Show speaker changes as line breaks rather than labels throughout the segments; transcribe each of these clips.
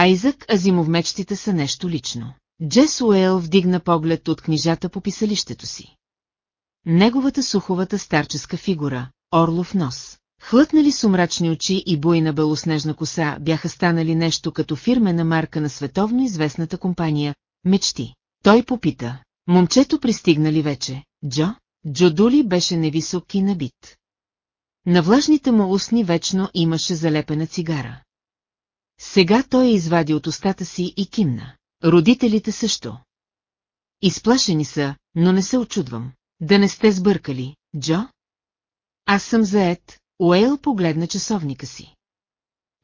Айзък Азимов мечтите са нещо лично. Джес Уейл вдигна поглед от книжата по писалището си. Неговата суховата старческа фигура, орлов нос, хлътнали сумрачни очи и буйна белоснежна коса бяха станали нещо като фирмена марка на световно известната компания «Мечти». Той попита, момчето пристигнали вече, Джо? Джо Дули беше невисок и набит. На влажните му устни вечно имаше залепена цигара. Сега той е извади от устата си и кимна. Родителите също. Изплашени са, но не се очудвам. Да не сте сбъркали, Джо? Аз съм заед, Уейл погледна часовника си.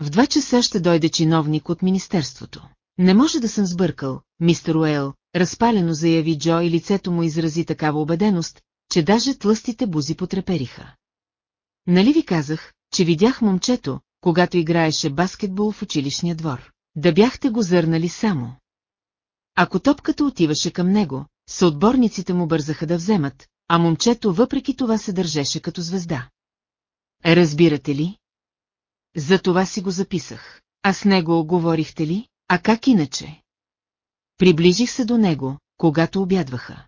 В два часа ще дойде чиновник от Министерството. Не може да съм сбъркал, мистер Уейл, разпалено заяви Джо и лицето му изрази такава убеденост, че даже тлъстите бузи потрепериха. Нали ви казах, че видях момчето, когато играеше баскетбол в училищния двор. Да бяхте го зърнали само. Ако топката отиваше към него, съотборниците му бързаха да вземат, а момчето въпреки това се държеше като звезда. Разбирате ли? За това си го записах. А с него говорихте ли? А как иначе? Приближих се до него, когато обядваха.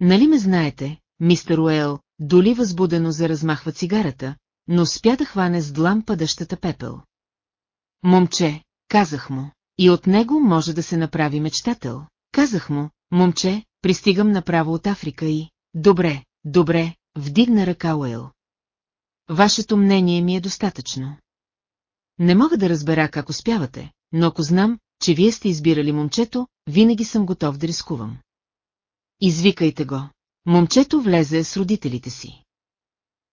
Нали ме знаете, мистер Уейл, доли възбудено заразмахва цигарата, но спя да хване с длан падащата пепел. Момче, казах му, и от него може да се направи мечтател. Казах му, момче, пристигам направо от Африка и... Добре, добре, вдигна ръка Уейл. Вашето мнение ми е достатъчно. Не мога да разбера как успявате, но ако знам, че вие сте избирали момчето, винаги съм готов да рискувам. Извикайте го. Момчето влезе с родителите си.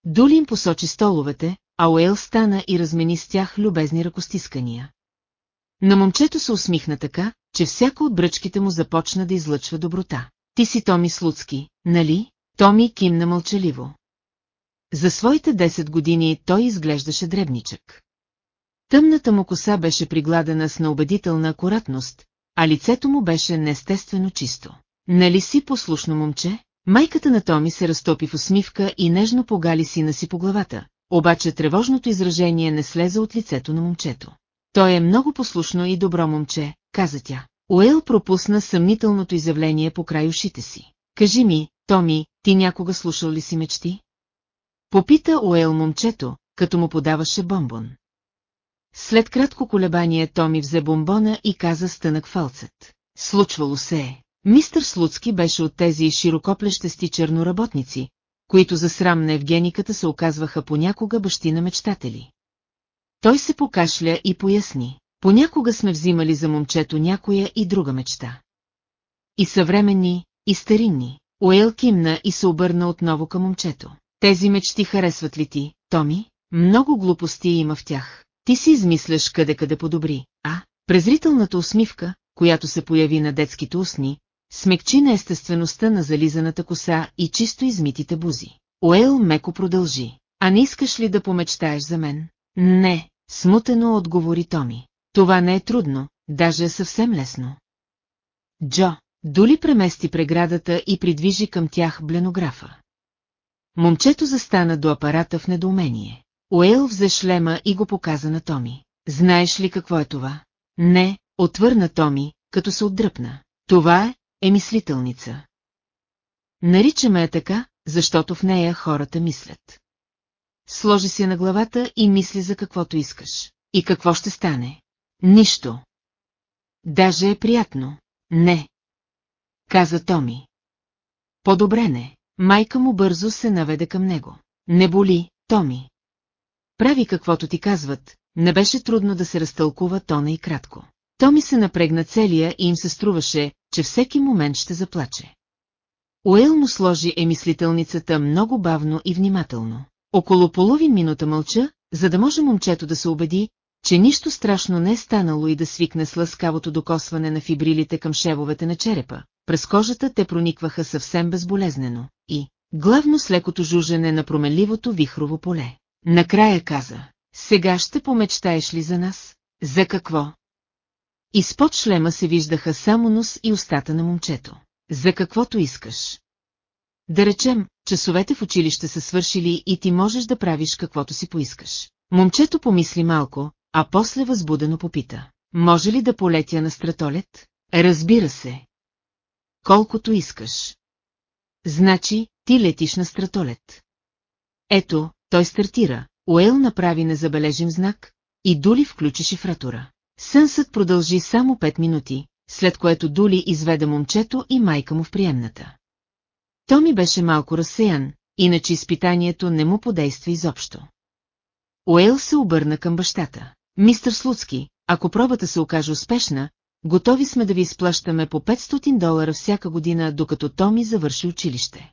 Дулин посочи столовете, а Уейл стана и размени с тях любезни ръкостискания. На момчето се усмихна така, че всяко от бръчките му започна да излъчва доброта. Ти си Томи Слуцки, нали? Томи кимна мълчаливо. За своите 10 години той изглеждаше дребничък. Тъмната му коса беше пригладена с неубедителна акуратност, а лицето му беше неестествено чисто. Нали си послушно момче? Майката на Томи се разтопи в усмивка и нежно погали сина си по главата, обаче тревожното изражение не слезе от лицето на момчето. Той е много послушно и добро момче, каза тя. Уел пропусна съмнителното изявление по край ушите си. Кажи ми, Томи, ти някога слушал ли си мечти? Попита Уел момчето, като му подаваше бомбон. След кратко колебание Томи взе бомбона и каза стънък фалцет. Случвало се е. Мистър Слуцки беше от тези широкоплещести черноработници, които за срам на Евгениката се оказваха понякога бащи на мечтатели. Той се покашля и поясни. Понякога сме взимали за момчето някоя и друга мечта. И съвременни, и старинни. Уейл кимна и се обърна отново към момчето. Тези мечти харесват ли ти, Томи? Много глупости има в тях. Ти си измисляш къде-къде подобри, а? Презрителната усмивка, която се появи на детските устни, смекчи на естествеността на зализаната коса и чисто измитите бузи. Уейл меко продължи. А не искаш ли да помечтаеш за мен? Не, смутено отговори Томи. Това не е трудно, даже е съвсем лесно. Джо, доли премести преградата и придвижи към тях бленографа. Момчето застана до апарата в недоумение. Уейл взе шлема и го показа на Томи. Знаеш ли какво е това? Не, отвърна Томи, като се отдръпна. Това е, е мислителница. Наричаме я така, защото в нея хората мислят. Сложи си на главата и мисли за каквото искаш. И какво ще стане? Нищо. Даже е приятно. Не. Каза Томи. По-добре не. Майка му бързо се наведе към него. Не боли, Томи. Прави каквото ти казват, не беше трудно да се разтълкува тона и кратко. Томи се напрегна целия и им се струваше, че всеки момент ще заплаче. Уейл му сложи емислителницата много бавно и внимателно. Около половин минута мълча, за да може момчето да се убеди, че нищо страшно не е станало и да свикне с лъскавото докосване на фибрилите към шевовете на черепа. През кожата те проникваха съвсем безболезнено и, главно с лекото жужене на променливото вихрово поле. Накрая каза, сега ще помечтаеш ли за нас? За какво? Изпод шлема се виждаха само нос и устата на момчето. За каквото искаш. Да речем, часовете в училище са свършили и ти можеш да правиш каквото си поискаш. Момчето помисли малко, а после възбудено попита. може ли да полетя на стратолет? Разбира се. Колкото искаш. Значи, ти летиш на стратолет. Ето, той стартира, Уейл направи незабележим знак и Дули включи шифратура. Сънсът продължи само 5 минути, след което Дули изведе момчето и майка му в приемната. Томи беше малко разсеян, иначе изпитанието не му подейства изобщо. Уейл се обърна към бащата. Мистър Слуцки, ако пробата се окаже успешна, готови сме да ви изплащаме по 500 долара всяка година, докато Томи завърши училище.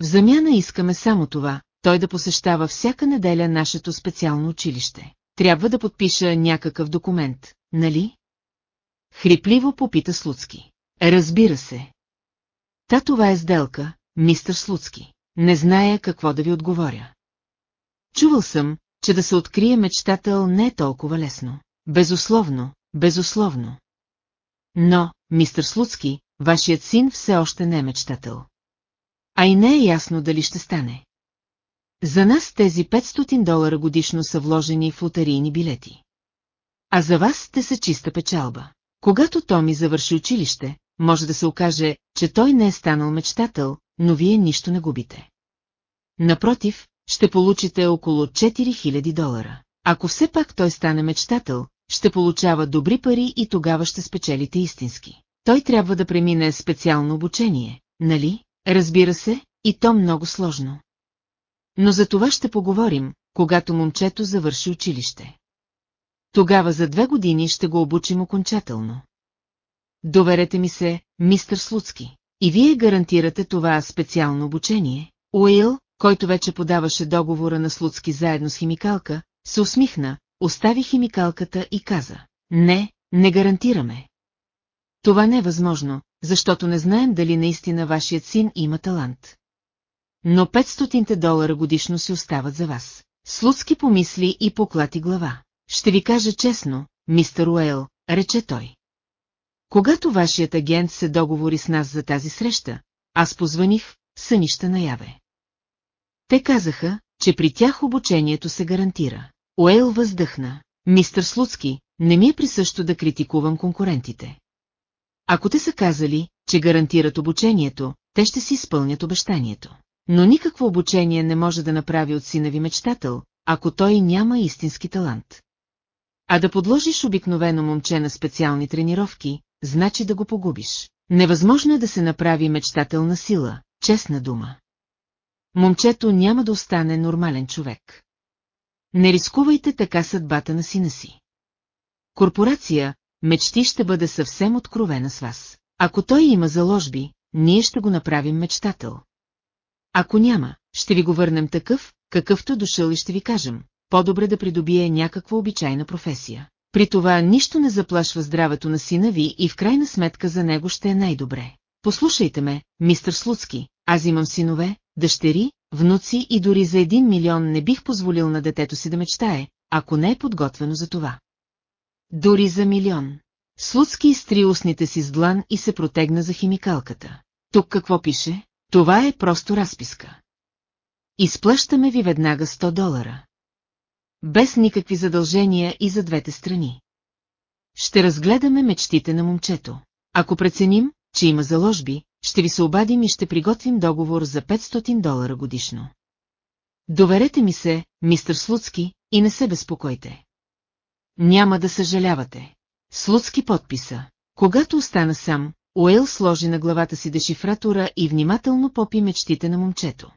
В замяна искаме само това, той да посещава всяка неделя нашето специално училище. Трябва да подпиша някакъв документ, нали? Хрипливо попита Слуцки. Разбира се. Та това е сделка, мистър Слуцки. Не зная какво да ви отговоря. Чувал съм, че да се открие мечтател не е толкова лесно. Безусловно, безусловно. Но, мистър Слуцки, вашият син все още не е мечтател. А и не е ясно дали ще стане. За нас тези 500 долара годишно са вложени в лотарийни билети. А за вас те са чиста печалба. Когато Томи завърши училище, може да се окаже, че той не е станал мечтател, но вие нищо не губите. Напротив, ще получите около 4000 долара. Ако все пак той стане мечтател, ще получава добри пари и тогава ще спечелите истински. Той трябва да премине специално обучение, нали? Разбира се, и то много сложно. Но за това ще поговорим, когато момчето завърши училище. Тогава за две години ще го обучим окончателно. Доверете ми се, мистър Слуцки. И вие гарантирате това специално обучение. Уил, който вече подаваше договора на Слуцки заедно с химикалка, се усмихна, остави химикалката и каза. Не, не гарантираме. Това не е възможно, защото не знаем дали наистина вашият син има талант. Но 500 долара годишно си остават за вас. Слуцки помисли и поклати глава. Ще ви кажа честно, мистер Уейл, рече той. Когато вашият агент се договори с нас за тази среща, аз позваних, сънища наяве. Те казаха, че при тях обучението се гарантира. Уейл въздъхна. Мистър Слуцки, не ми е присъщо да критикувам конкурентите. Ако те са казали, че гарантират обучението, те ще си изпълнят обещанието. Но никакво обучение не може да направи от сина ви мечтател, ако той няма истински талант. А да подложиш обикновено момче на специални тренировки, значи да го погубиш. Невъзможно е да се направи мечтателна сила, честна дума. Момчето няма да остане нормален човек. Не рискувайте така съдбата на сина си. Корпорация, мечти ще бъде съвсем откровена с вас. Ако той има заложби, ние ще го направим мечтател. Ако няма, ще ви го върнем такъв, какъвто дошъл и ще ви кажем. По-добре да придобие някаква обичайна професия. При това нищо не заплашва здравето на сина ви и в крайна сметка за него ще е най-добре. Послушайте ме, мистър Слуцки, аз имам синове, дъщери, внуци и дори за един милион не бих позволил на детето си да мечтае, ако не е подготвено за това. Дори за милион. Слуцки изтри устните си с длан и се протегна за химикалката. Тук какво пише? Това е просто разписка. Изплащаме ви веднага 100 долара. Без никакви задължения и за двете страни. Ще разгледаме мечтите на момчето. Ако преценим, че има заложби, ще ви се обадим и ще приготвим договор за 500 долара годишно. Доверете ми се, мистер Слуцки, и не се безпокойте. Няма да съжалявате. Слуцки подписа. Когато остана сам, Уейл сложи на главата си дешифратора и внимателно попи мечтите на момчето.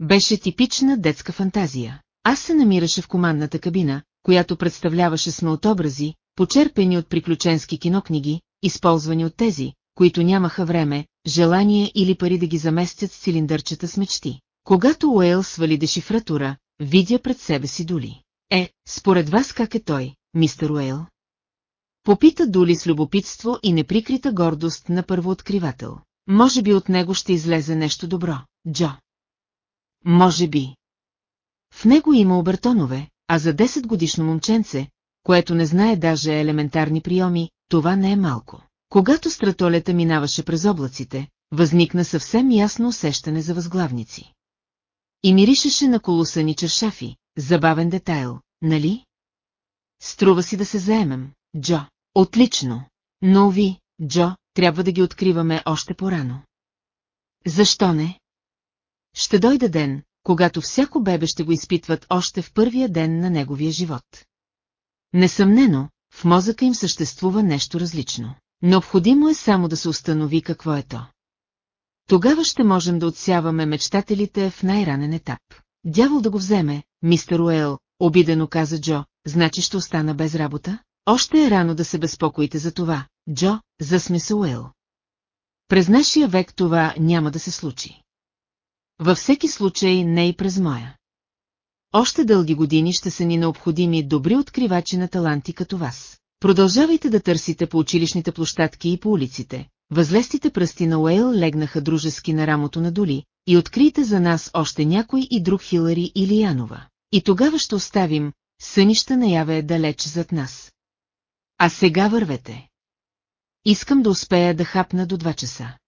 Беше типична детска фантазия. Аз се намираше в командната кабина, която представляваше смълтобрази, почерпени от приключенски кинокниги, използвани от тези, които нямаха време, желание или пари да ги заместят с цилиндърчета с мечти. Когато Уейл свали дешифратура, видя пред себе си Дули. Е, според вас как е той, мистер Уейл? Попита Дули с любопитство и неприкрита гордост на първооткривател. Може би от него ще излезе нещо добро, Джо. Може би. В него има обертонове, а за 10 годишно момченце, което не знае даже елементарни приеми, това не е малко. Когато стратолета минаваше през облаците, възникна съвсем ясно усещане за възглавници. И миришеше на колосани чершафи, забавен детайл, нали? Струва си да се заемем. Джо. Отлично. Но ви, Джо, трябва да ги откриваме още по-рано. Защо не? Ще дойде ден, когато всяко бебе ще го изпитват още в първия ден на неговия живот. Несъмнено, в мозъка им съществува нещо различно. Необходимо е само да се установи какво е то. Тогава ще можем да отсяваме мечтателите в най-ранен етап. Дявол да го вземе, мистер Уейл, обидено каза Джо, значи ще остана без работа? Още е рано да се безпокоите за това, Джо, засме се Уейл. През нашия век това няма да се случи. Във всеки случай не и през моя. Още дълги години ще са ни необходими добри откривачи на таланти като вас. Продължавайте да търсите по училищните площадки и по улиците. Възлестите пръсти на Уейл легнаха дружески на рамото на Доли и открийте за нас още някой и друг Хилари или Янова. И тогава ще оставим сънища наяве далеч зад нас. А сега вървете. Искам да успея да хапна до два часа.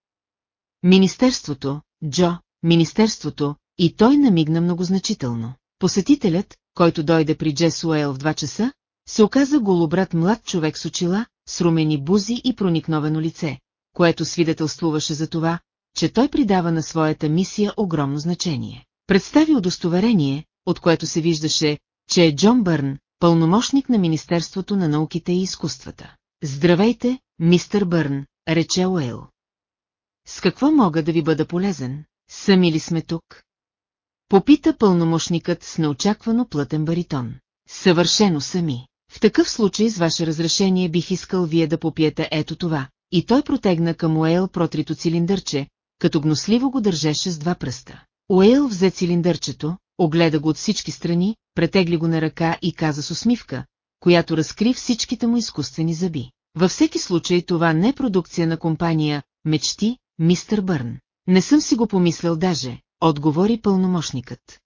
Министерството, Джо, Министерството, и той намигна многозначително. Посетителят, който дойде при Джес Уейл в два часа, се оказа голобрат млад човек с очила, с румени бузи и проникновено лице, което свидетелствуваше за това, че той придава на своята мисия огромно значение. Представи удостоверение, от което се виждаше, че е Джон Бърн, пълномощник на Министерството на науките и изкуствата. Здравейте, мистер Бърн, рече Уейл. С какво мога да ви бъда полезен? Сами ли сме тук? Попита пълномощникът с неочаквано плътен баритон. Съвършено сами. В такъв случай с ваше разрешение бих искал вие да попиете ето това. И той протегна към Уейл протрито цилиндърче, като гносливо го държеше с два пръста. Уейл взе цилиндърчето, огледа го от всички страни, претегли го на ръка и каза с усмивка, която разкри всичките му изкуствени зъби. Във всеки случай това не е продукция на компания «Мечти», мистер Бърн. Не съм си го помислял даже, отговори пълномощникът.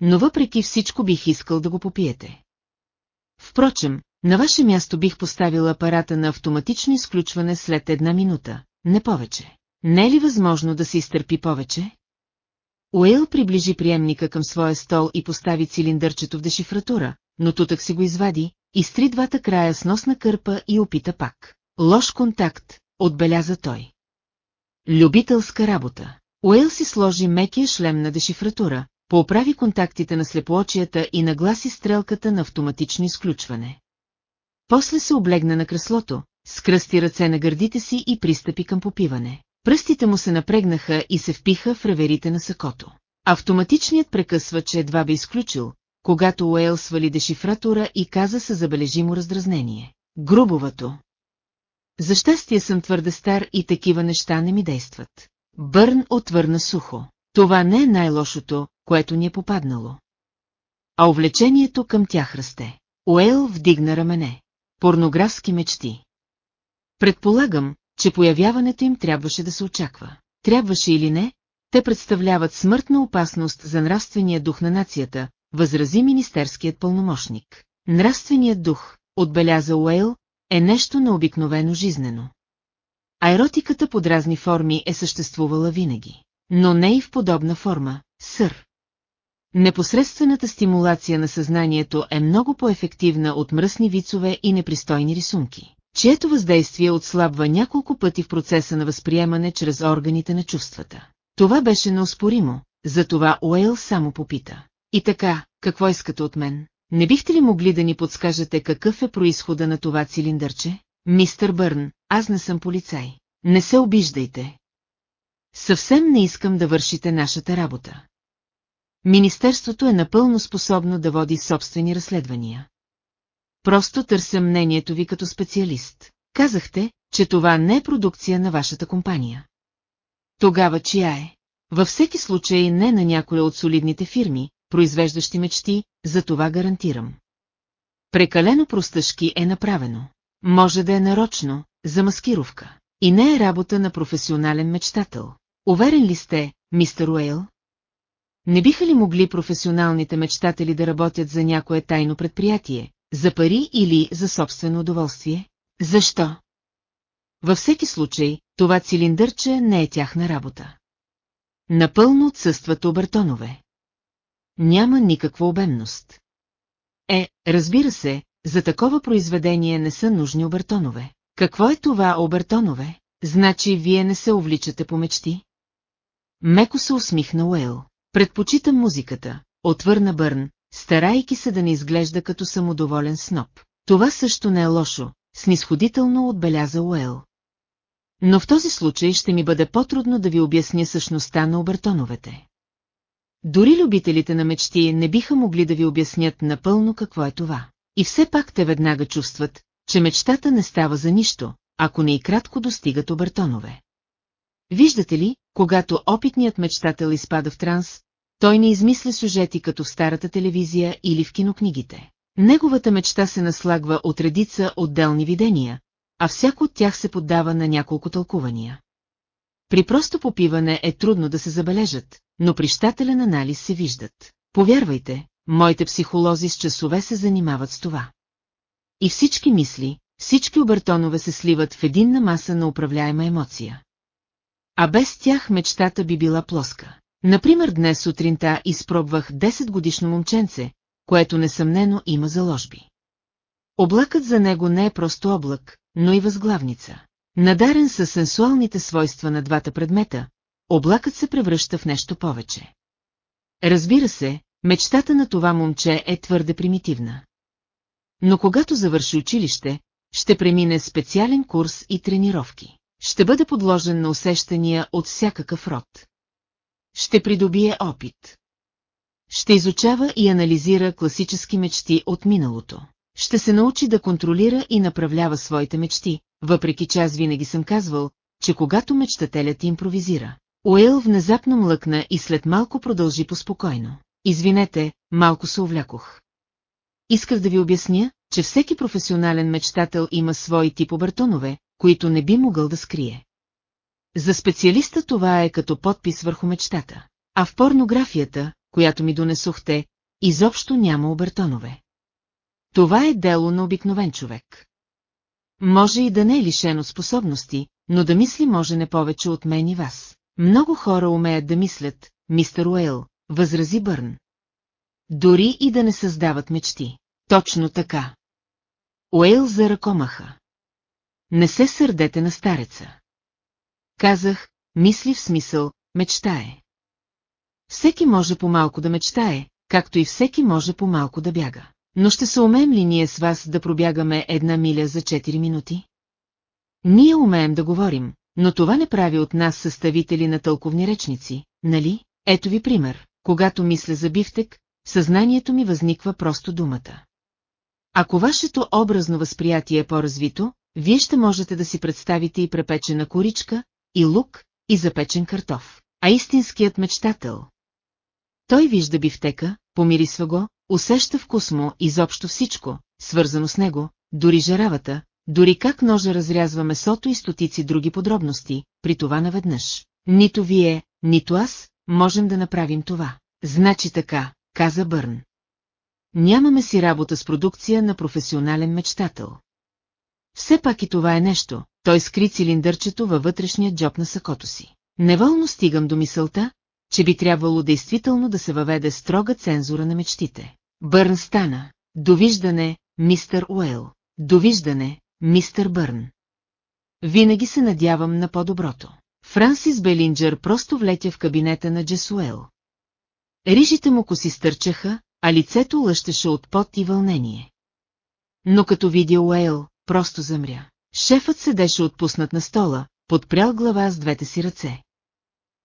Но въпреки всичко бих искал да го попиете. Впрочем, на ваше място бих поставил апарата на автоматично изключване след една минута, не повече. Не е ли възможно да се изтърпи повече? Уейл приближи приемника към своя стол и постави цилиндърчето в дешифратура, но тутък си го извади, изтри двата края с носна кърпа и опита пак. Лош контакт, отбеляза той. Любителска работа. Уейл си сложи мекия шлем на дешифратура, поправи контактите на слепоочията и нагласи стрелката на автоматично изключване. После се облегна на креслото, скръсти ръце на гърдите си и пристъпи към попиване. Пръстите му се напрегнаха и се впиха в реверите на сакото. Автоматичният прекъсвач едва бе изключил, когато Уейл свали дешифратора и каза със забележимо раздразнение. Грубовато. За щастие съм твърде стар и такива неща не ми действат. Бърн отвърна сухо. Това не е най-лошото, което ни е попаднало. А увлечението към тях расте. Уейл вдигна рамене. Порнографски мечти. Предполагам, че появяването им трябваше да се очаква. Трябваше или не, те представляват смъртна опасност за нравствения дух на нацията, възрази министерският пълномощник. Нравственият дух, отбеляза Уейл, е нещо необикновено жизнено. А еротиката под разни форми е съществувала винаги. Но не и в подобна форма, сър. Непосредствената стимулация на съзнанието е много по-ефективна от мръсни вицове и непристойни рисунки, чието въздействие отслабва няколко пъти в процеса на възприемане чрез органите на чувствата. Това беше неоспоримо, затова Уейл само попита. И така, какво искате от мен? Не бихте ли могли да ни подскажете какъв е происхода на това цилиндърче? Мистър Бърн, аз не съм полицай. Не се обиждайте. Съвсем не искам да вършите нашата работа. Министерството е напълно способно да води собствени разследвания. Просто търся мнението ви като специалист. Казахте, че това не е продукция на вашата компания. Тогава чия е? Във всеки случай не на някоя от солидните фирми, произвеждащи мечти, за това гарантирам. Прекалено простъшки е направено. Може да е нарочно, за маскировка. И не е работа на професионален мечтател. Уверен ли сте, мистер Уейл? Не биха ли могли професионалните мечтатели да работят за някое тайно предприятие, за пари или за собствено удоволствие? Защо? Във всеки случай, това цилиндърче не е тяхна работа. Напълно отсъстват обертонове. Няма никаква обемност. Е, разбира се, за такова произведение не са нужни обертонове. Какво е това обертонове? Значи вие не се увличате по мечти? Меко се усмихна Уейл. Предпочитам музиката, отвърна Бърн, старайки се да не изглежда като самодоволен сноп. Това също не е лошо, снисходително отбеляза Уейл. Но в този случай ще ми бъде по-трудно да ви обясня същността на обертоновете. Дори любителите на мечти не биха могли да ви обяснят напълно какво е това. И все пак те веднага чувстват, че мечтата не става за нищо, ако не и кратко достигат обертонове. Виждате ли, когато опитният мечтател изпада в транс, той не измисля сюжети като в старата телевизия или в кинокнигите. Неговата мечта се наслагва от редица отделни видения, а всяко от тях се поддава на няколко тълкувания. При просто попиване е трудно да се забележат, но при щателен анализ се виждат. Повярвайте, моите психолози с часове се занимават с това. И всички мисли, всички обертонове се сливат в единна маса на управляема емоция. А без тях мечтата би била плоска. Например, днес сутринта изпробвах 10 годишно момченце, което несъмнено има заложби. Облакът за него не е просто облак, но и възглавница. Надарен със сенсуалните свойства на двата предмета, облакът се превръща в нещо повече. Разбира се, мечтата на това момче е твърде примитивна. Но когато завърши училище, ще премине специален курс и тренировки. Ще бъде подложен на усещания от всякакъв род. Ще придобие опит. Ще изучава и анализира класически мечти от миналото. Ще се научи да контролира и направлява своите мечти, въпреки че аз винаги съм казвал, че когато мечтателят импровизира. Уейл внезапно млъкна и след малко продължи поспокойно. Извинете, малко се увлякох. Исках да ви обясня, че всеки професионален мечтател има свои тип обертонове, които не би могъл да скрие. За специалиста това е като подпис върху мечтата. А в порнографията, която ми донесохте, изобщо няма обертонове. Това е дело на обикновен човек. Може и да не е лишен от способности, но да мисли може не повече от мен и вас. Много хора умеят да мислят, мистер Уейл, възрази Бърн. Дори и да не създават мечти. Точно така. Уейл за ръкомаха. Не се сърдете на стареца. Казах, мисли в смисъл, мечтае. Всеки може по-малко да мечтае, както и всеки може по-малко да бяга. Но ще се умеем ли ние с вас да пробягаме една миля за 4 минути? Ние умеем да говорим, но това не прави от нас съставители на тълковни речници, нали? Ето ви пример. Когато мисля за бифтек, съзнанието ми възниква просто думата. Ако вашето образно възприятие е по-развито, вие ще можете да си представите и препечена коричка, и лук, и запечен картоф. А истинският мечтател. Той вижда бифтека, помирисва го, усеща вкус му изобщо всичко, свързано с него, дори жаравата, дори как ножа разрязва месото и стотици други подробности, при това наведнъж. Нито вие, нито аз, можем да направим това. Значи така, каза Бърн. Нямаме си работа с продукция на професионален мечтател. Все пак и това е нещо, той скри цилиндърчето във вътрешния джоб на сакото си. Неволно стигам до мисълта, че би трябвало действително да се въведе строга цензура на мечтите. Бърн стана. Довиждане, мистер Уейл. Довиждане, мистер Бърн. Винаги се надявам на по-доброто. Франсис Белинджер просто влетя в кабинета на Джесуел. Рижите му коси стърчаха, а лицето лъщеше от пот и вълнение. Но като видя Уейл, просто замря. Шефът седеше отпуснат на стола, подпрял глава с двете си ръце.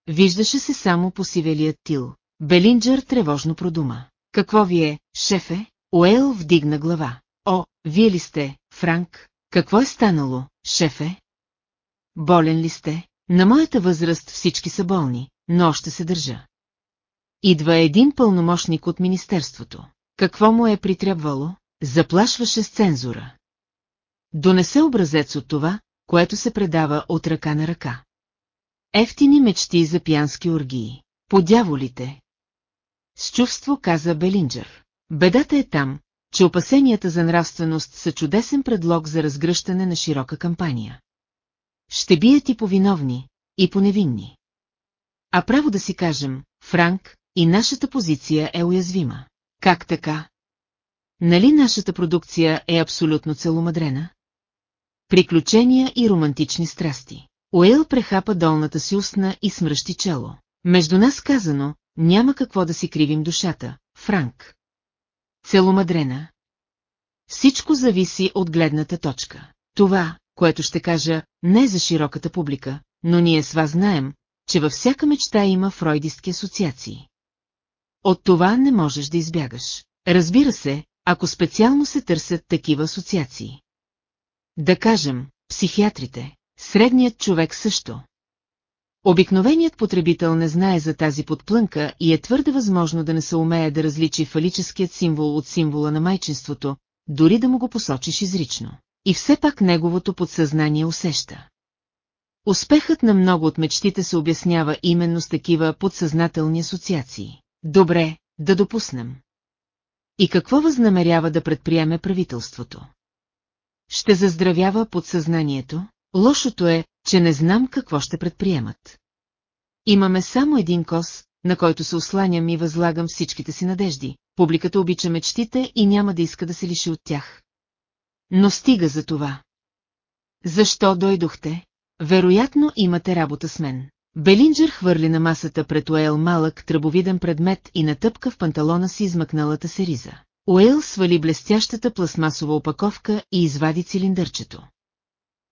Виждаше се само по сивелият тил. Белинджер тревожно продума. Какво ви е, шефе? Уейл вдигна глава. О, вие ли сте, Франк? Какво е станало, шефе? Болен ли сте? На моята възраст всички са болни, но още се държа. Идва един пълномощник от Министерството. Какво му е притребвало? Заплашваше с цензура. Донесе образец от това, което се предава от ръка на ръка. Ефтини мечти за пиянски оргии. Подяволите. С чувство каза Белинджер. Бедата е там, че опасенията за нравственост са чудесен предлог за разгръщане на широка кампания. Ще бият и по виновни, и по невинни. А право да си кажем, Франк, и нашата позиция е уязвима. Как така? нали нашата продукция е абсолютно целомадрена? Приключения и романтични страсти. Уейл прехапа долната си устна и смръщи чело. Между нас казано, няма какво да си кривим душата, Франк. Целомадрена. Всичко зависи от гледната точка. Това, което ще кажа, не е за широката публика, но ние с вас знаем, че във всяка мечта има фройдистки асоциации. От това не можеш да избягаш. Разбира се, ако специално се търсят такива асоциации. Да кажем, психиатрите, средният човек също. Обикновеният потребител не знае за тази подплънка и е твърде възможно да не се умее да различи фалическият символ от символа на майчинството, дори да му го посочиш изрично. И все пак неговото подсъзнание усеща. Успехът на много от мечтите се обяснява именно с такива подсъзнателни асоциации. Добре, да допуснем. И какво възнамерява да предприеме правителството? Ще заздравява подсъзнанието? Лошото е, че не знам какво ще предприемат. Имаме само един кос, на който се осланям и възлагам всичките си надежди. Публиката обича мечтите и няма да иска да се лиши от тях. Но стига за това. Защо дойдохте? Вероятно имате работа с мен. Белинджер хвърли на масата пред Уейл малък тръбовиден предмет и натъпка в панталона си измъкналата се риза. Уейл свали блестящата пластмасова опаковка и извади цилиндърчето.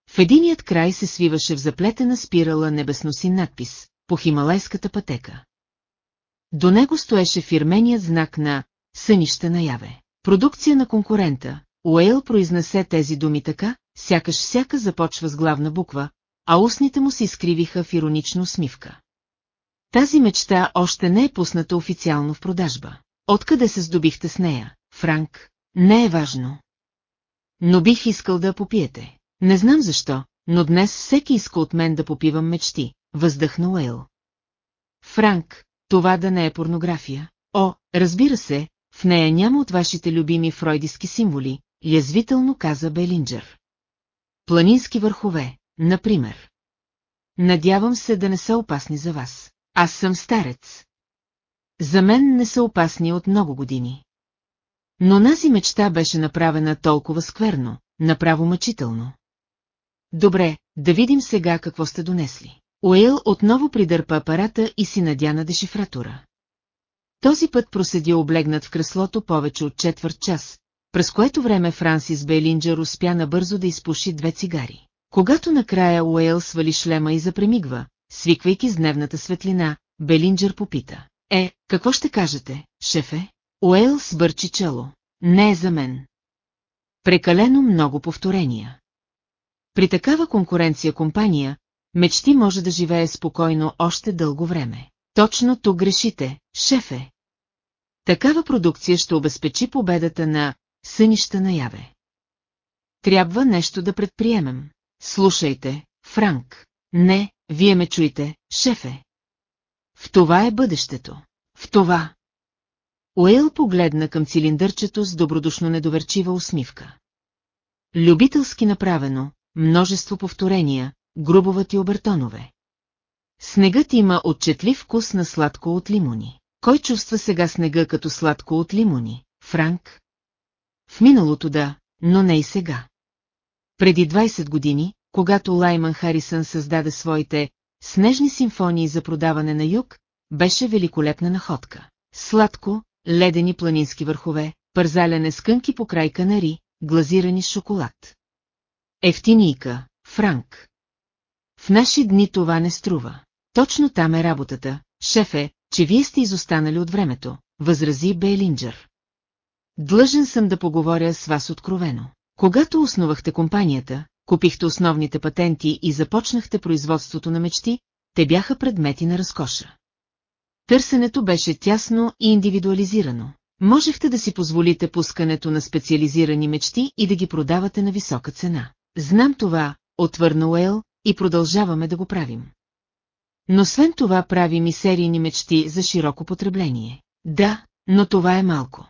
В единият край се свиваше в заплетена спирала небесносин надпис по хималайската пътека. До него стоеше фирменият знак на «Сънища наяве». Продукция на конкурента, Уейл произнесе тези думи така, сякаш всяка започва с главна буква, а устните му се изкривиха в иронична усмивка. Тази мечта още не е пусната официално в продажба. Откъде се здобихте с нея, Франк? Не е важно. Но бих искал да попиете. Не знам защо, но днес всеки иска от мен да попивам мечти, въздъхна Уейл. Франк, това да не е порнография. О, разбира се, в нея няма от вашите любими фройдиски символи, язвително каза Белинджер. Планински върхове, например. Надявам се да не са опасни за вас. Аз съм старец. За мен не са опасни от много години. Но нази мечта беше направена толкова скверно, направо мъчително. Добре, да видим сега какво сте донесли. Уейл отново придърпа апарата и си надя на дешифратура. Този път проседи облегнат в креслото повече от четвърт час, през което време Франсис Бейлинджер успя набързо да изпуши две цигари. Когато накрая Уейл свали шлема и запремигва, свиквайки с дневната светлина, Белинджер попита. Е, какво ще кажете, шефе? Уейл сбърчи чело. Не е за мен. Прекалено много повторения. При такава конкуренция компания, мечти може да живее спокойно още дълго време. Точно тук грешите, шефе. Такава продукция ще обезпечи победата на сънища наяве. Трябва нещо да предприемем. Слушайте, Франк. Не, вие ме чуете, шефе. В това е бъдещето. В това. Уейл погледна към цилиндърчето с добродушно недоверчива усмивка. Любителски направено, множество повторения, грубовати обертонове. Снегът има отчетлив вкус на сладко от лимони. Кой чувства сега снега като сладко от лимони, Франк? В миналото да, но не и сега. Преди 20 години, когато Лайман Харисън създаде своите снежни симфонии за продаване на юг, беше великолепна находка. Сладко, ледени планински върхове, пързаляне скънки по край канари, глазирани с шоколад. Ефтинийка, Франк. В наши дни това не струва. Точно там е работата, шефе, че вие сте изостанали от времето, възрази Бейлинджер. Длъжен съм да поговоря с вас откровено. Когато основахте компанията, купихте основните патенти и започнахте производството на мечти, те бяха предмети на разкоша. Търсенето беше тясно и индивидуализирано. Можехте да си позволите пускането на специализирани мечти и да ги продавате на висока цена. Знам това, отвърна Уейл, и продължаваме да го правим. Но освен това правим и серийни мечти за широко потребление. Да, но това е малко.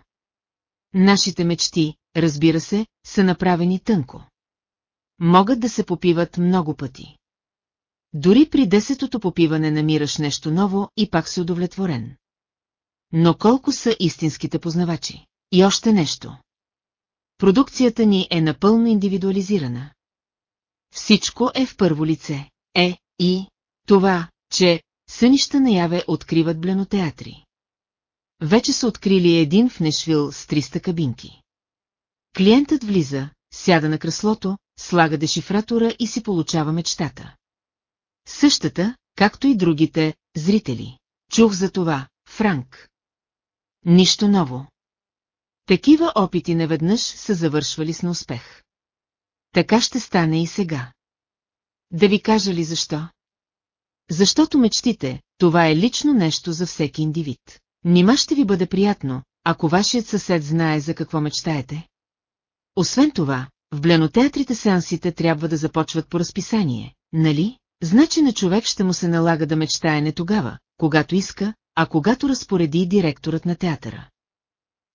Нашите мечти, разбира се, са направени тънко. Могат да се попиват много пъти. Дори при десетото попиване намираш нещо ново и пак си удовлетворен. Но колко са истинските познавачи? И още нещо. Продукцията ни е напълно индивидуализирана. Всичко е в първо лице. Е, и това, че сънища наяве откриват бленотеатри. Вече са открили един в Нешвил с 300 кабинки. Клиентът влиза, сяда на креслото, слага дешифратора и си получава мечтата. Същата, както и другите, зрители. Чух за това, Франк. Нищо ново. Такива опити неведнъж са завършвали с неуспех. Така ще стане и сега. Да ви кажа ли защо? Защото мечтите, това е лично нещо за всеки индивид. Нима ще ви бъде приятно, ако вашият съсед знае за какво мечтаете? Освен това, в бленотеатрите сеансите трябва да започват по разписание, нали? Значи на човек ще му се налага да мечтае не тогава, когато иска, а когато разпореди директорът на театъра.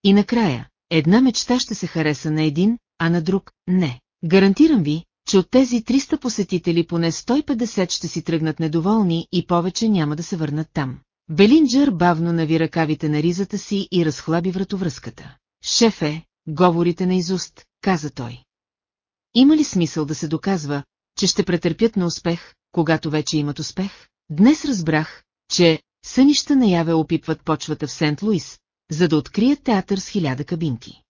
И накрая, една мечта ще се хареса на един, а на друг – не. Гарантирам ви, че от тези 300 посетители поне 150 ще си тръгнат недоволни и повече няма да се върнат там. Белинджер бавно нави ръкавите на ризата си и разхлаби вратовръзката. Шефе, говорите на изуст, каза той. Има ли смисъл да се доказва, че ще претърпят на успех, когато вече имат успех? Днес разбрах, че сънища наяве опипват почвата в Сент-Луис, за да открият театър с хиляда кабинки.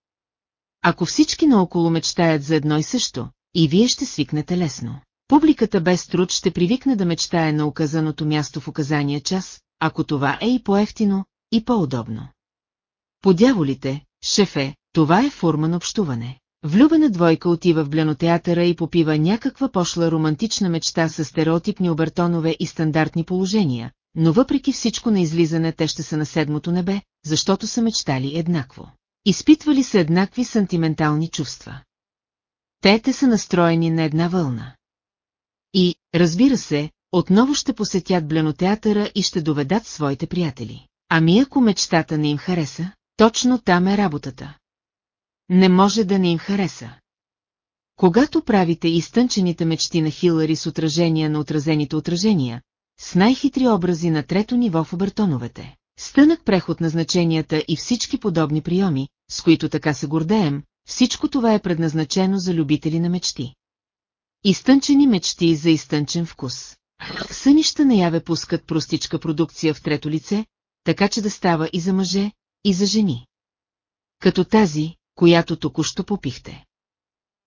Ако всички наоколо мечтаят за едно и също, и вие ще свикнете лесно. Публиката без труд ще привикне да мечтае на указаното място в указания час, ако това е и по-ефтино, и по-удобно. Подяволите, шефе, това е форма на общуване. Влюбена двойка отива в бленотеатъра и попива някаква пошла романтична мечта с стереотипни обертонове и стандартни положения, но въпреки всичко на излизане те ще са на седмото небе, защото са мечтали еднакво. Изпитвали са еднакви сантиментални чувства. Те те са настроени на една вълна. И, разбира се, отново ще посетят бленотеатъра и ще доведат своите приятели. Ами ако мечтата не им хареса, точно там е работата. Не може да не им хареса. Когато правите изтънчените мечти на Хилари с отражения на отразените отражения, с най-хитри образи на трето ниво в обертоновете, стънък преход на значенията и всички подобни приеми, с които така се гордеем, всичко това е предназначено за любители на мечти. Изтънчени мечти за изтънчен вкус. Сънища наяве пускат простичка продукция в трето лице, така че да става и за мъже, и за жени. Като тази, която току-що попихте.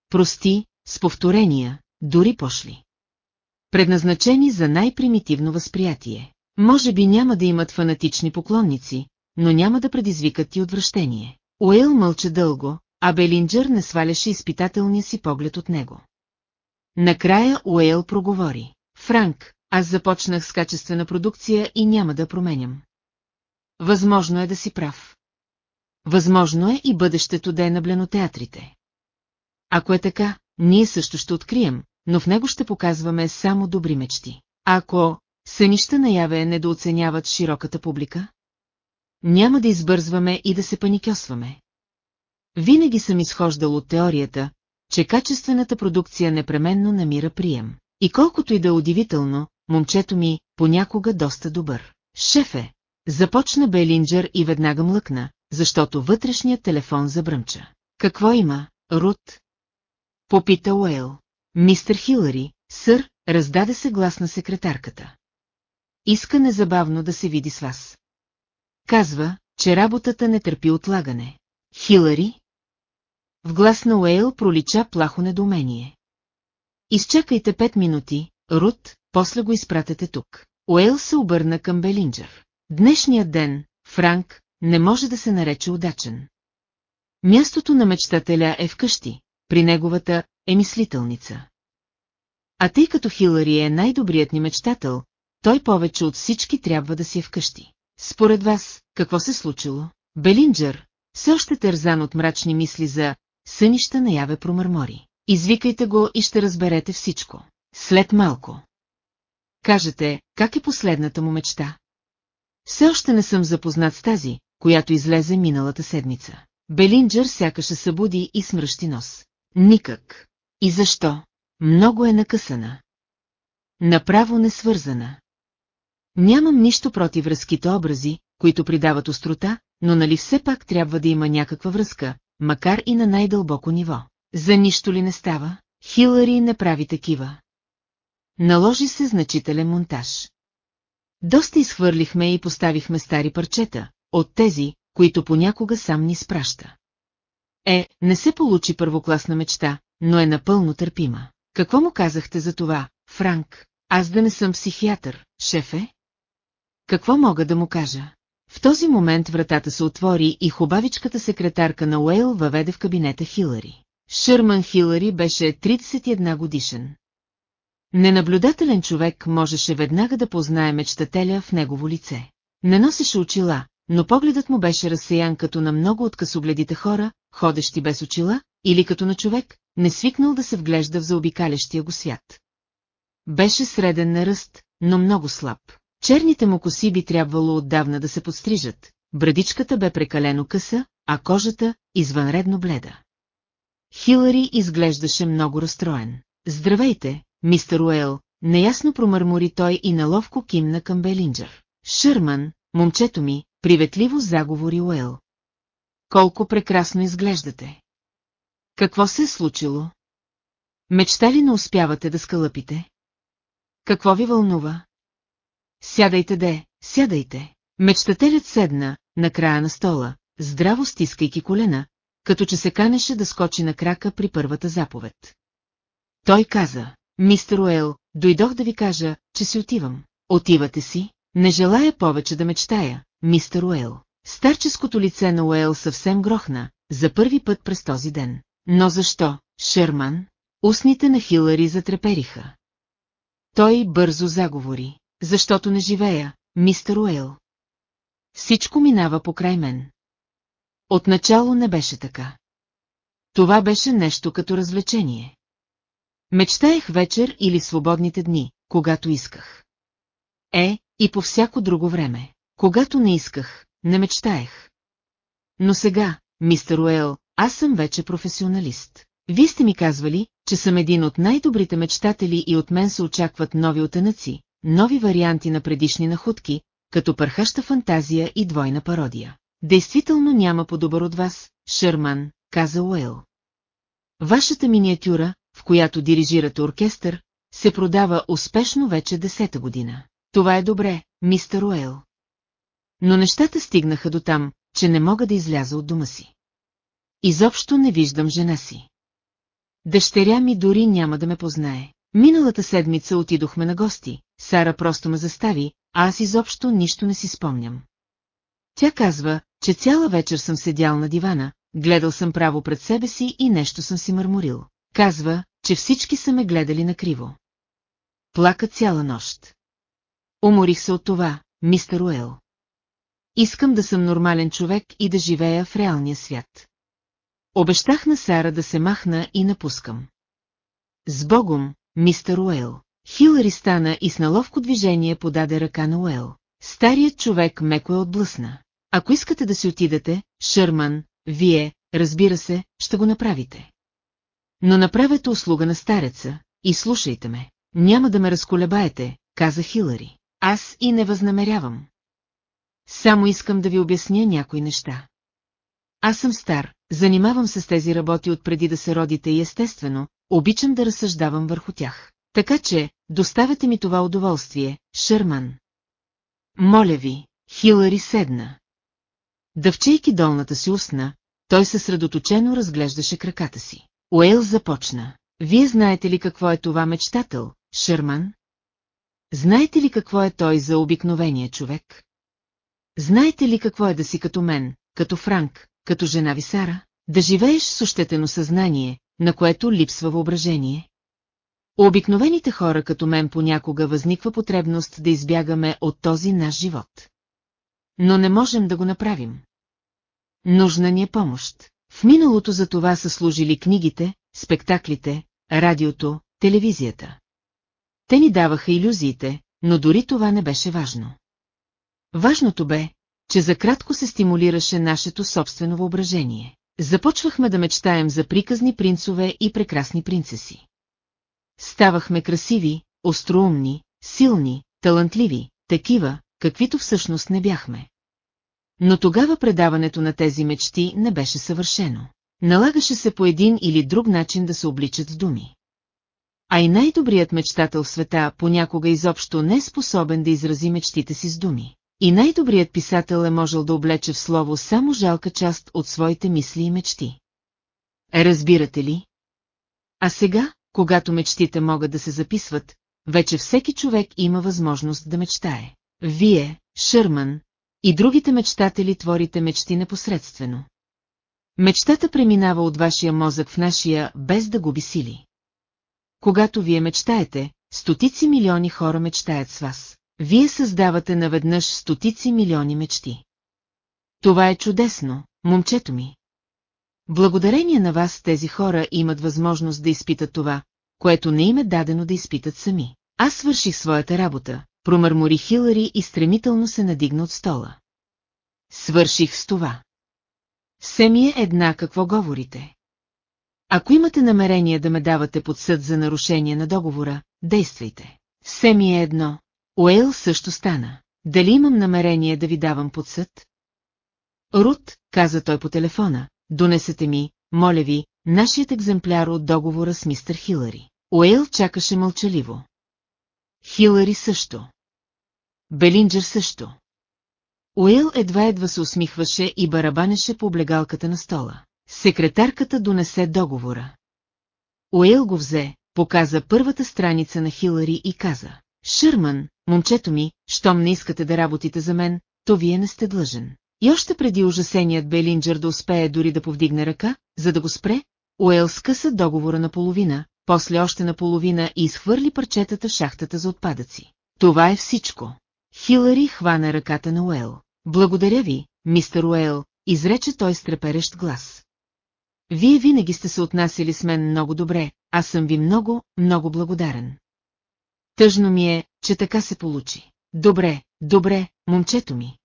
Прости, с повторения, дори пошли. Предназначени за най-примитивно възприятие. Може би няма да имат фанатични поклонници, но няма да предизвикат и отвращение. Уейл мълча дълго, а Белинджер не сваляше изпитателния си поглед от него. Накрая Уейл проговори. Франк, аз започнах с качествена продукция и няма да променям. Възможно е да си прав. Възможно е и бъдещето да е на бленотеатрите. Ако е така, ние също ще открием, но в него ще показваме само добри мечти. Ако сънища наяве недооценяват широката публика, няма да избързваме и да се паникьосваме. Винаги съм изхождал от теорията, че качествената продукция непременно намира прием. И колкото и да е удивително, момчето ми понякога доста добър. Шефе, започна Белинджер и веднага млъкна, защото вътрешният телефон забръмча. Какво има, Рут? Попита Уейл. Мистер Хилари, сър, раздаде се глас на секретарката. Иска незабавно да се види с вас. Казва, че работата не търпи отлагане. Хилари? В глас на Уейл пролича плахо недоумение. Изчакайте пет минути, Рут, после го изпратете тук. Уейл се обърна към Белинджер. Днешният ден, Франк, не може да се нарече удачен. Мястото на мечтателя е вкъщи, при неговата емислителница. А тъй като Хилари е най-добрият ни мечтател, той повече от всички трябва да си е вкъщи. Според вас, какво се случило? Белинджер, все още тързан от мрачни мисли за сънища наяве промърмори. Извикайте го и ще разберете всичко. След малко. Кажете, как е последната му мечта? Все още не съм запознат с тази, която излезе миналата седмица. Белинджер сякаше събуди и смръщи нос. Никак. И защо? Много е накъсана. Направо не свързана. Нямам нищо против връзките образи, които придават острота, но нали все пак трябва да има някаква връзка, макар и на най-дълбоко ниво. За нищо ли не става? Хилари не прави такива. Наложи се значителен монтаж. Доста изхвърлихме и поставихме стари парчета, от тези, които понякога сам ни спраща. Е, не се получи първокласна мечта, но е напълно търпима. Какво му казахте за това, Франк? Аз да не съм психиатър, шефе? Какво мога да му кажа? В този момент вратата се отвори и хубавичката секретарка на Уейл въведе в кабинета Хилари. Шърман Хилари беше 31 годишен. Ненаблюдателен човек можеше веднага да познае мечтателя в негово лице. Не носеше очила, но погледът му беше разсеян като на много от късогледите хора, ходещи без очила, или като на човек, не свикнал да се вглежда в заобикалящия го свят. Беше среден на ръст, но много слаб. Черните му коси би трябвало отдавна да се подстрижат, брадичката бе прекалено къса, а кожата – извънредно бледа. Хилари изглеждаше много разстроен. Здравейте, мистер Уейл, неясно промърмори той и наловко кимна към Белинджер. Шърман, момчето ми, приветливо заговори Уейл. Колко прекрасно изглеждате. Какво се е случило? Мечта ли не успявате да скълъпите? Какво ви вълнува? Сядайте де, сядайте. Мечтателят седна, на края на стола, здраво стискайки колена, като че се канеше да скочи на крака при първата заповед. Той каза, мистер Уел, дойдох да ви кажа, че си отивам. Отивате си? Не желая повече да мечтая, мистер Уел. Старческото лице на Уел съвсем грохна, за първи път през този ден. Но защо, Шерман? Устните на Хилари затрепериха. Той бързо заговори. Защото не живея, мистер Уейл. Всичко минава покрай мен. Отначало не беше така. Това беше нещо като развлечение. Мечтаех вечер или свободните дни, когато исках. Е, и по всяко друго време. Когато не исках, не мечтаех. Но сега, мистер Уейл, аз съм вече професионалист. Вие сте ми казвали, че съм един от най-добрите мечтатели и от мен се очакват нови отънъци, нови варианти на предишни находки, като пърхаща фантазия и двойна пародия. Действително няма по-добър от вас, Шерман, каза Уейл. Вашата миниатюра, в която дирижирате оркестър, се продава успешно вече десета година. Това е добре, мистер Уейл. Но нещата стигнаха до там, че не мога да изляза от дома си. Изобщо не виждам жена си. Дъщеря ми дори няма да ме познае. Миналата седмица отидохме на гости, Сара просто ме застави, а аз изобщо нищо не си спомням. Тя казва, че цяла вечер съм седял на дивана, гледал съм право пред себе си и нещо съм си мърморил. Казва, че всички са ме гледали накриво. Плака цяла нощ. Уморих се от това, мистер Уел. Искам да съм нормален човек и да живея в реалния свят. Обещах на Сара да се махна и напускам. С Богом, мистер Уейл. Хилари стана и с наловко движение подаде ръка на Уел. Старият човек меко е отблъсна. Ако искате да си отидете, Шърман, вие, разбира се, ще го направите. Но направете услуга на стареца и слушайте ме. Няма да ме разколебаете, каза Хилари. Аз и не възнамерявам. Само искам да ви обясня някои неща. Аз съм стар, занимавам се с тези работи от преди да се родите и естествено, обичам да разсъждавам върху тях. Така че, доставете ми това удоволствие, Шерман. Моля ви, Хилари седна. Дъвчейки долната си устна, той съсредоточено разглеждаше краката си. Уейл започна. Вие знаете ли какво е това мечтател, Шерман? Знаете ли какво е той за обикновения човек? Знаете ли какво е да си като мен, като Франк, като жена ви Сара? Да живееш с ощетено съзнание, на което липсва въображение? У обикновените хора като мен понякога възниква потребност да избягаме от този наш живот. Но не можем да го направим. Нужна ни е помощ. В миналото за това са служили книгите, спектаклите, радиото, телевизията. Те ни даваха иллюзиите, но дори това не беше важно. Важното бе, че за кратко се стимулираше нашето собствено въображение. Започвахме да мечтаем за приказни принцове и прекрасни принцеси. Ставахме красиви, остроумни, силни, талантливи, такива, каквито всъщност не бяхме. Но тогава предаването на тези мечти не беше съвършено. налагаше се по един или друг начин да се обличат с думи. А и най-добрият мечтател в света понякога изобщо не е способен да изрази мечтите си с думи. И най-добрият писател е можел да облече в слово само жалка част от своите мисли и мечти. Разбирате ли? А сега, когато мечтите могат да се записват, вече всеки човек има възможност да мечтае. Вие, Шърман, и другите мечтатели творите мечти непосредствено. Мечтата преминава от вашия мозък в нашия, без да губи сили. Когато вие мечтаете, стотици милиони хора мечтаят с вас. Вие създавате наведнъж стотици милиони мечти. Това е чудесно, момчето ми. Благодарение на вас тези хора имат възможност да изпитат това, което не им е дадено да изпитат сами. Аз свърших своята работа, промърмори Хилари и стремително се надигна от стола. Свърших с това. Все ми е една какво говорите. Ако имате намерение да ме давате под съд за нарушение на договора, действайте. Все ми е едно. Уейл също стана. Дали имам намерение да ви давам под съд? Рут, каза той по телефона, донесете ми, моля ви, нашият екземпляр от договора с мистер Хилари. Уейл чакаше мълчаливо. Хилари също. Белинджер също. Уил едва-едва се усмихваше и барабанеше по облегалката на стола. Секретарката донесе договора. Уил го взе, показа първата страница на Хилари и каза. Шърман, момчето ми, щом не искате да работите за мен, то вие не сте длъжен. И още преди ужасеният Белинджер да успее дори да повдигне ръка, за да го спре, Уел скъса договора на половина, после още на половина и изхвърли парчетата в шахтата за отпадъци. Това е всичко. Хилари хвана ръката на Уел. Благодаря ви, мистер Уейл, изрече той с треперещ глас. Вие винаги сте се отнасяли с мен много добре, аз съм ви много, много благодарен. Тъжно ми е, че така се получи. Добре, добре, момчето ми.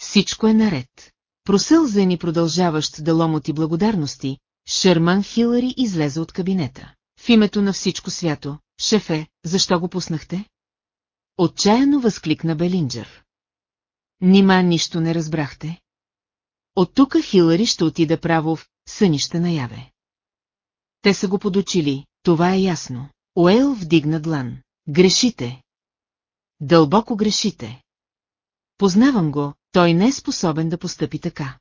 Всичко е наред. Просълзен и продължаващ да ломоти благодарности, Шерман Хилари излезе от кабинета. В името на всичко свято, шефе, защо го пуснахте? Отчаяно възкликна Белинджер. Нима нищо не разбрахте? От тука Хилари ще отида право в сънище наяве. Те са го подочили, това е ясно. Уейл вдигна длан. Грешите. Дълбоко грешите. Познавам го, той не е способен да постъпи така.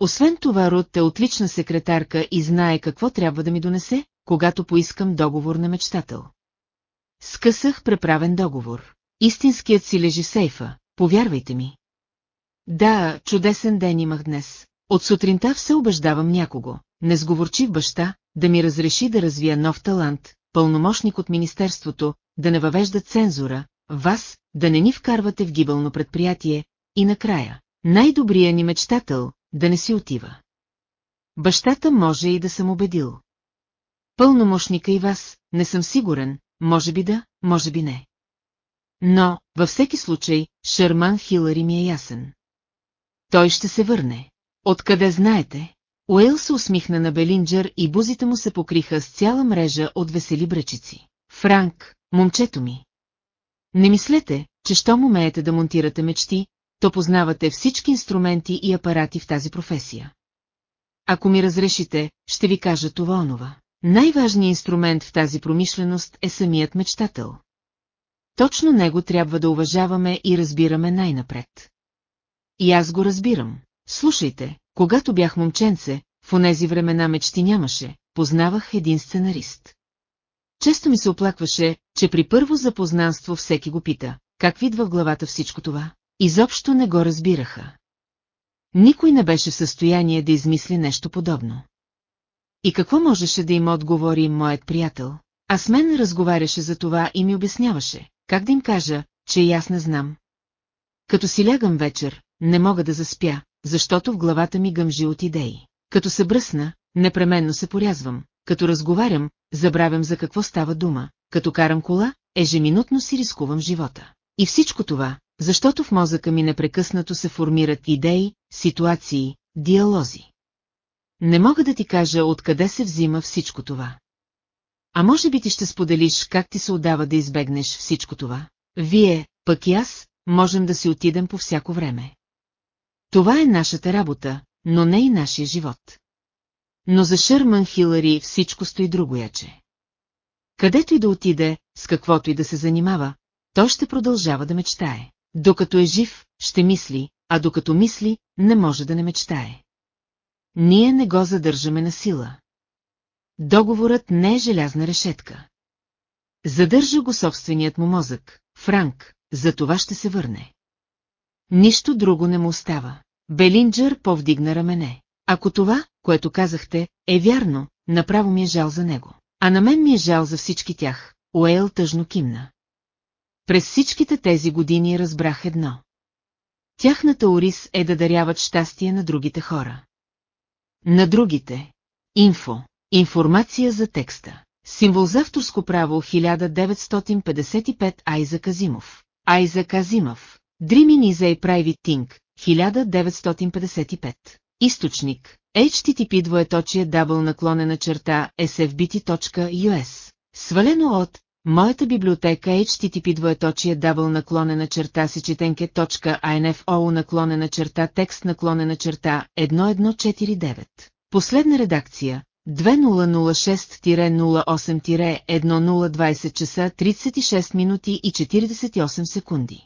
Освен това Рут е отлична секретарка и знае какво трябва да ми донесе, когато поискам договор на мечтател. Скъсах преправен договор. Истинският си лежи сейфа, повярвайте ми. Да, чудесен ден имах днес. От сутринта все убеждавам някого, несговорчив баща, да ми разреши да развия нов талант, пълномощник от Министерството, да не въвежда цензура, вас, да не ни вкарвате в гибелно предприятие, и накрая, най-добрият ни мечтател, да не си отива. Бащата може и да съм убедил. Пълномощника и вас, не съм сигурен, може би да, може би не. Но, във всеки случай, Шерман Хилари ми е ясен. Той ще се върне. Откъде знаете? Уейл се усмихна на Белинджер и бузите му се покриха с цяла мрежа от весели бръчици. Франк, момчето ми. Не мислете, че щом умеете да монтирате мечти, то познавате всички инструменти и апарати в тази професия. Ако ми разрешите, ще ви кажа това онова. Най-важният инструмент в тази промишленост е самият мечтател. Точно него трябва да уважаваме и разбираме най-напред. И аз го разбирам. Слушайте, когато бях момченце, в онези времена мечти нямаше, познавах един сценарист. Често ми се оплакваше, че при първо запознанство всеки го пита, как видва в главата всичко това. Изобщо не го разбираха. Никой не беше в състояние да измисли нещо подобно. И какво можеше да им отговори моят приятел? А с мен разговаряше за това и ми обясняваше, как да им кажа, че и аз не знам. Като си лягам вечер, не мога да заспя, защото в главата ми гъмжи от идеи. Като се бръсна, непременно се порязвам, като разговарям, забравям за какво става дума, като карам кола, ежеминутно си рискувам живота. И всичко това, защото в мозъка ми непрекъснато се формират идеи, ситуации, диалози. Не мога да ти кажа откъде се взима всичко това. А може би ти ще споделиш как ти се отдава да избегнеш всичко това. Вие, пък и аз, можем да си отидем по всяко време. Това е нашата работа, но не и нашия живот. Но за Шърман Хилари всичко стои другояче. Където и да отиде, с каквото и да се занимава, той ще продължава да мечтае. Докато е жив, ще мисли, а докато мисли, не може да не мечтае. Ние не го задържаме на сила. Договорът не е желязна решетка. Задържа го собственият му мозък, Франк, за това ще се върне. Нищо друго не му остава. Белинджер повдигна рамене. Ако това, което казахте, е вярно, направо ми е жал за него. А на мен ми е жал за всички тях, Уейл тъжно кимна. През всичките тези години разбрах едно. Тяхната орис е да даряват щастие на другите хора. На другите. Инфо. Информация за текста. Символ за авторско право 1955 Айза Казимов. Айза Казимов. Dreaming is a private thing. 1955. Източник. HTTP двоеточие дабл наклонена черта sfbt.us. Свалено от Моята библиотека HTTP двоеточие дабл наклонена черта сечетенке.info наклонена черта текст наклонена черта 1149. Последна редакция 2006-08-1020 часа 36 минути и 48 секунди.